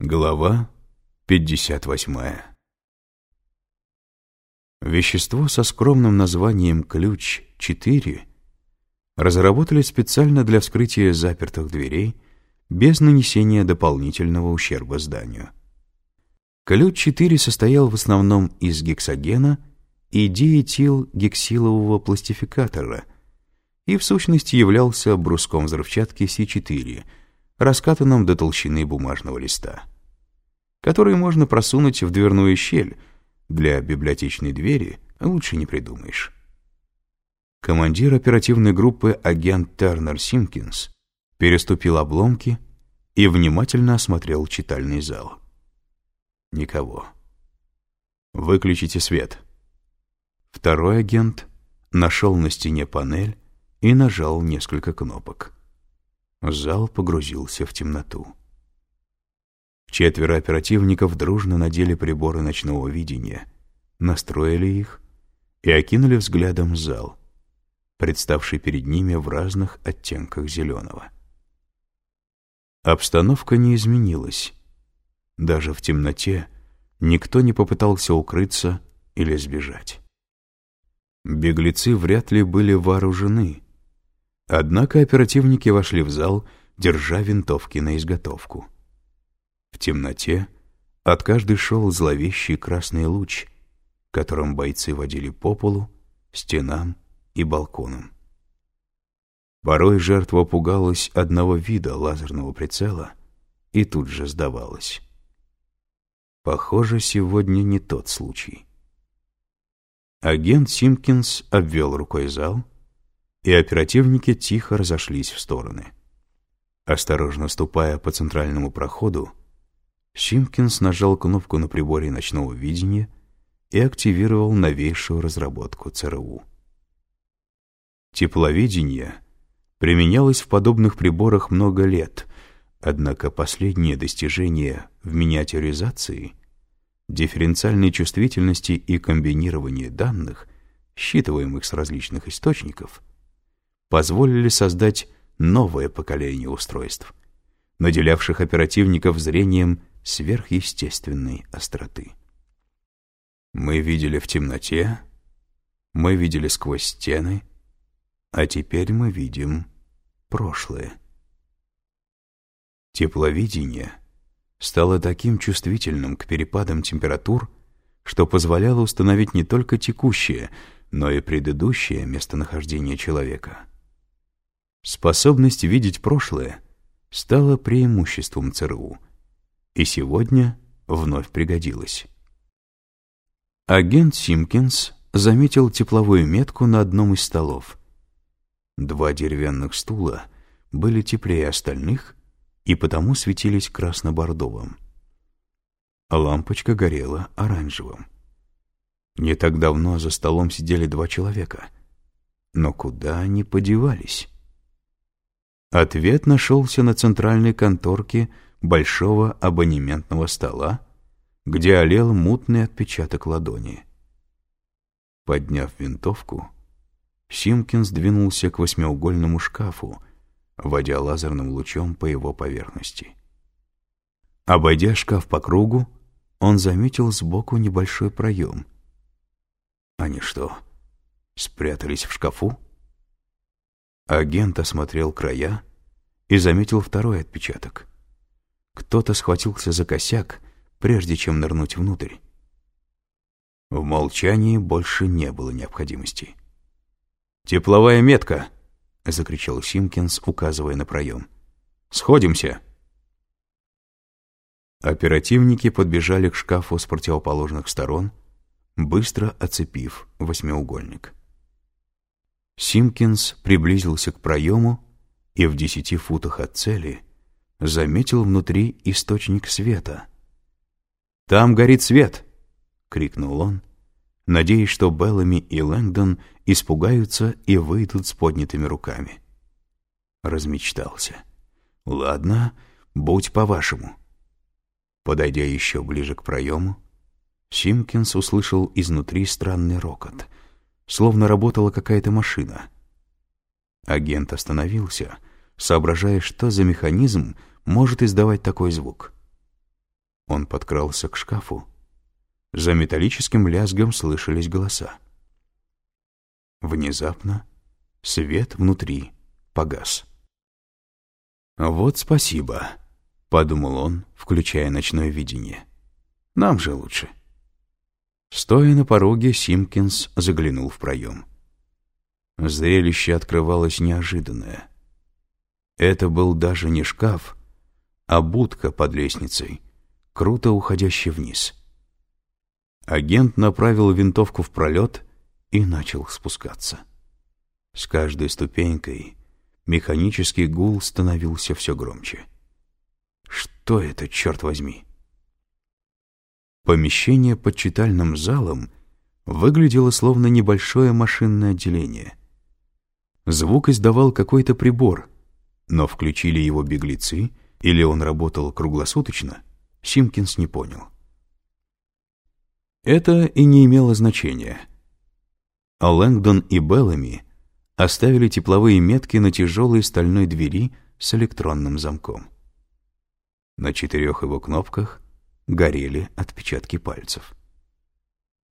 Глава 58 Вещество со скромным названием «Ключ-4» разработали специально для вскрытия запертых дверей без нанесения дополнительного ущерба зданию. Ключ-4 состоял в основном из гексогена и диэтилгексилового пластификатора и в сущности являлся бруском взрывчатки С4 — раскатанном до толщины бумажного листа, который можно просунуть в дверную щель, для библиотечной двери лучше не придумаешь. Командир оперативной группы агент Тернер Симкинс переступил обломки и внимательно осмотрел читальный зал. Никого. «Выключите свет». Второй агент нашел на стене панель и нажал несколько кнопок. Зал погрузился в темноту. Четверо оперативников дружно надели приборы ночного видения, настроили их и окинули взглядом зал, представший перед ними в разных оттенках зеленого. Обстановка не изменилась. Даже в темноте никто не попытался укрыться или сбежать. Беглецы вряд ли были вооружены, Однако оперативники вошли в зал, держа винтовки на изготовку. В темноте от каждой шел зловещий красный луч, которым бойцы водили по полу, стенам и балконам. Порой жертва пугалась одного вида лазерного прицела и тут же сдавалась. Похоже, сегодня не тот случай. Агент Симкинс обвел рукой зал — и оперативники тихо разошлись в стороны. Осторожно ступая по центральному проходу, Симкинс нажал кнопку на приборе ночного видения и активировал новейшую разработку ЦРУ. Тепловидение применялось в подобных приборах много лет, однако последние достижения в миниатюризации, дифференциальной чувствительности и комбинировании данных, считываемых с различных источников – позволили создать новое поколение устройств, наделявших оперативников зрением сверхъестественной остроты. Мы видели в темноте, мы видели сквозь стены, а теперь мы видим прошлое. Тепловидение стало таким чувствительным к перепадам температур, что позволяло установить не только текущее, но и предыдущее местонахождение человека — Способность видеть прошлое стала преимуществом ЦРУ, и сегодня вновь пригодилась. Агент Симкинс заметил тепловую метку на одном из столов. Два деревянных стула были теплее остальных и потому светились красно-бордовым. Лампочка горела оранжевым. Не так давно за столом сидели два человека. Но куда они подевались? Ответ нашелся на центральной конторке большого абонементного стола, где олел мутный отпечаток ладони. Подняв винтовку, Симкин сдвинулся к восьмиугольному шкафу, водя лазерным лучом по его поверхности. Обойдя шкаф по кругу, он заметил сбоку небольшой проем. Они что, спрятались в шкафу? Агент осмотрел края и заметил второй отпечаток. Кто-то схватился за косяк, прежде чем нырнуть внутрь. В молчании больше не было необходимости. «Тепловая метка!» — закричал Симкинс, указывая на проем. «Сходимся!» Оперативники подбежали к шкафу с противоположных сторон, быстро оцепив восьмиугольник. Симкинс приблизился к проему и в десяти футах от цели заметил внутри источник света. «Там горит свет!» — крикнул он, надеясь, что Беллами и Лэнгдон испугаются и выйдут с поднятыми руками. Размечтался. «Ладно, будь по-вашему». Подойдя еще ближе к проему, Симкинс услышал изнутри странный рокот — словно работала какая-то машина. Агент остановился, соображая, что за механизм может издавать такой звук. Он подкрался к шкафу. За металлическим лязгом слышались голоса. Внезапно свет внутри погас. «Вот спасибо», — подумал он, включая ночное видение. «Нам же лучше». Стоя на пороге, Симкинс заглянул в проем. Зрелище открывалось неожиданное. Это был даже не шкаф, а будка под лестницей, круто уходящая вниз. Агент направил винтовку в пролет и начал спускаться. С каждой ступенькой механический гул становился все громче. Что это, черт возьми? Помещение под читальным залом выглядело словно небольшое машинное отделение. Звук издавал какой-то прибор, но включили его беглецы или он работал круглосуточно, Симкинс не понял. Это и не имело значения. А Лэнгдон и Беллами оставили тепловые метки на тяжелой стальной двери с электронным замком. На четырех его кнопках горели отпечатки пальцев.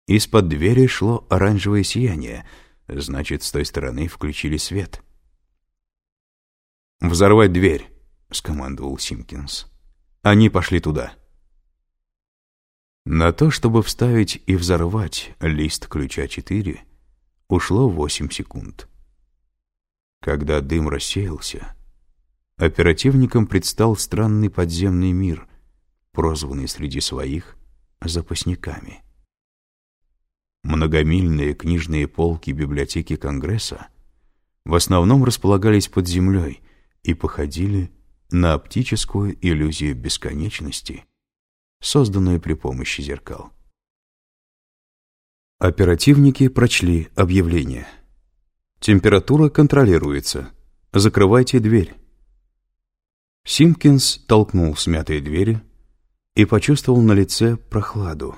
Из-под двери шло оранжевое сияние, значит, с той стороны включили свет. «Взорвать дверь!» — скомандовал Симкинс. «Они пошли туда». На то, чтобы вставить и взорвать лист ключа 4, ушло 8 секунд. Когда дым рассеялся, оперативникам предстал странный подземный мир, прозванный среди своих запасниками. Многомильные книжные полки библиотеки Конгресса в основном располагались под землей и походили на оптическую иллюзию бесконечности, созданную при помощи зеркал. Оперативники прочли объявление. «Температура контролируется. Закрывайте дверь». Симкинс толкнул смятые двери и почувствовал на лице прохладу.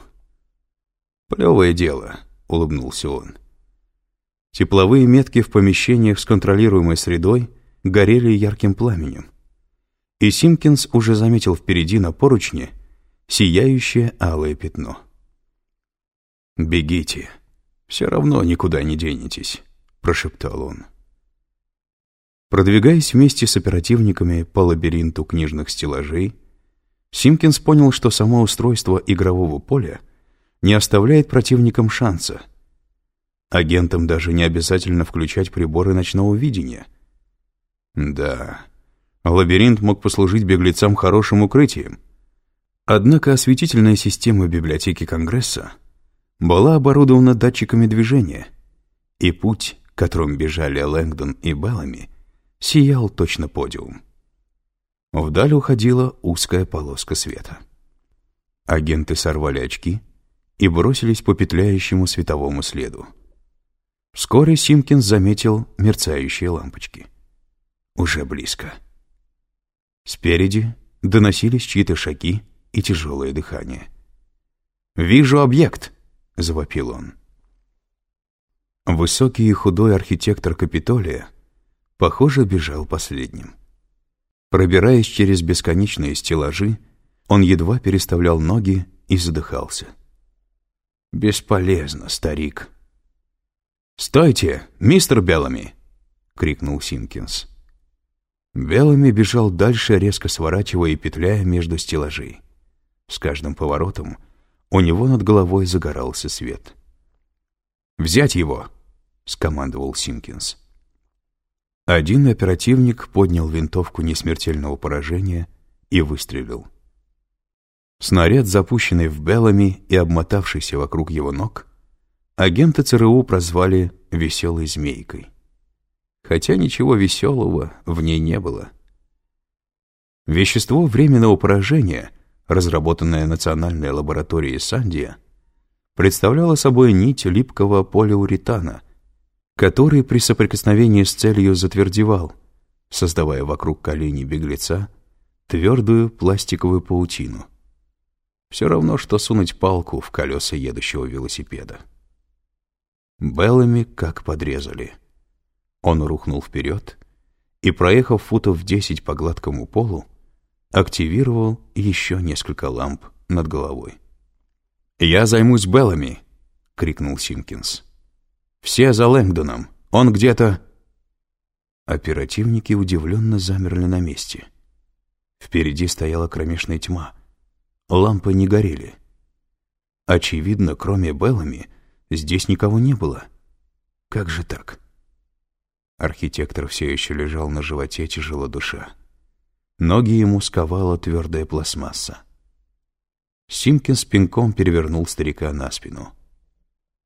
«Плевое дело», — улыбнулся он. Тепловые метки в помещениях с контролируемой средой горели ярким пламенем. И Симкинс уже заметил впереди на поручне сияющее алое пятно. «Бегите, все равно никуда не денетесь», — прошептал он. Продвигаясь вместе с оперативниками по лабиринту книжных стеллажей, Симкинс понял, что само устройство игрового поля не оставляет противникам шанса. Агентам даже не обязательно включать приборы ночного видения — да, лабиринт мог послужить беглецам хорошим укрытием. Однако осветительная система библиотеки Конгресса была оборудована датчиками движения, и путь, которым бежали Лэнгдон и Беллами, сиял точно подиум. Вдаль уходила узкая полоска света. Агенты сорвали очки и бросились по петляющему световому следу. Вскоре Симкинс заметил мерцающие лампочки — уже близко. Спереди доносились чьи-то шаги и тяжелое дыхание. «Вижу объект!» — завопил он. Высокий и худой архитектор Капитолия, похоже, бежал последним. Пробираясь через бесконечные стеллажи, он едва переставлял ноги и задыхался. «Бесполезно, старик». «Стойте, мистер Беллами!» — крикнул Синкинс. Белыми бежал дальше, резко сворачивая и петляя между стеллажей. С каждым поворотом у него над головой загорался свет. «Взять его!» — скомандовал Симкинс. Один оперативник поднял винтовку несмертельного поражения и выстрелил. Снаряд, запущенный в Беллами и обмотавшийся вокруг его ног, агенты ЦРУ прозвали «веселой змейкой» хотя ничего веселого в ней не было. Вещество временного поражения, разработанное Национальной лабораторией Сандия, представляло собой нить липкого полиуретана, который при соприкосновении с целью затвердевал, создавая вокруг коленей беглеца твердую пластиковую паутину. Все равно, что сунуть палку в колеса едущего велосипеда. Беллами как подрезали — он рухнул вперед и, проехав футов десять по гладкому полу, активировал еще несколько ламп над головой. «Я займусь Беллами!» — крикнул Симкинс. «Все за Лэнгдоном! Он где-то...» Оперативники удивленно замерли на месте. Впереди стояла кромешная тьма. Лампы не горели. Очевидно, кроме Беллами, здесь никого не было. Как же так? Архитектор все еще лежал на животе, тяжело душа. Ноги ему сковала твердая пластмасса. Симкин с пинком перевернул старика на спину.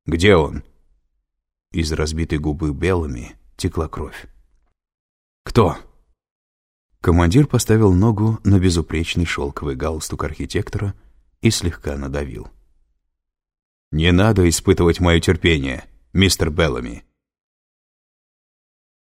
«Где он?» Из разбитой губы белыми текла кровь. «Кто?» Командир поставил ногу на безупречный шелковый галстук архитектора и слегка надавил. «Не надо испытывать мое терпение, мистер Беллами.